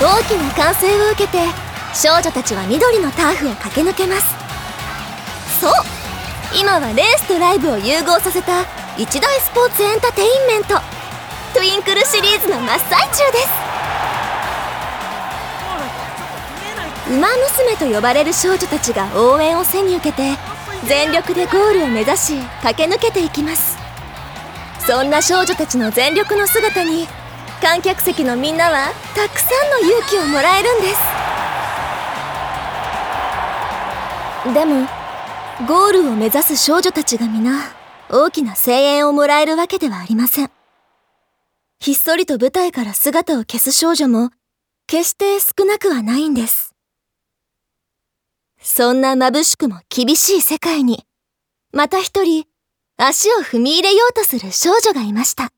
大きな歓声を受けて少女たちは緑のターフを駆け抜けます。そう。今はレースとライブを融合させた一大スポーツエンターテインメント。トゥインクルシリーズの真っ最中です。馬娘と呼ばれる少女たちが応援を背に受けて全力でゴールを目指し駆け抜けていきます。そんな少女たちの全力の姿に観客席のみんなはたくさんの勇気をもらえるんです。でもゴールを目指す少女たちが皆大きな声援をもらえるわけではありません。ひっそりと舞台から姿を消す少女も決して少なくはないんです。そんな眩しくも厳しい世界にまた一人足を踏み入れようとする少女がいました。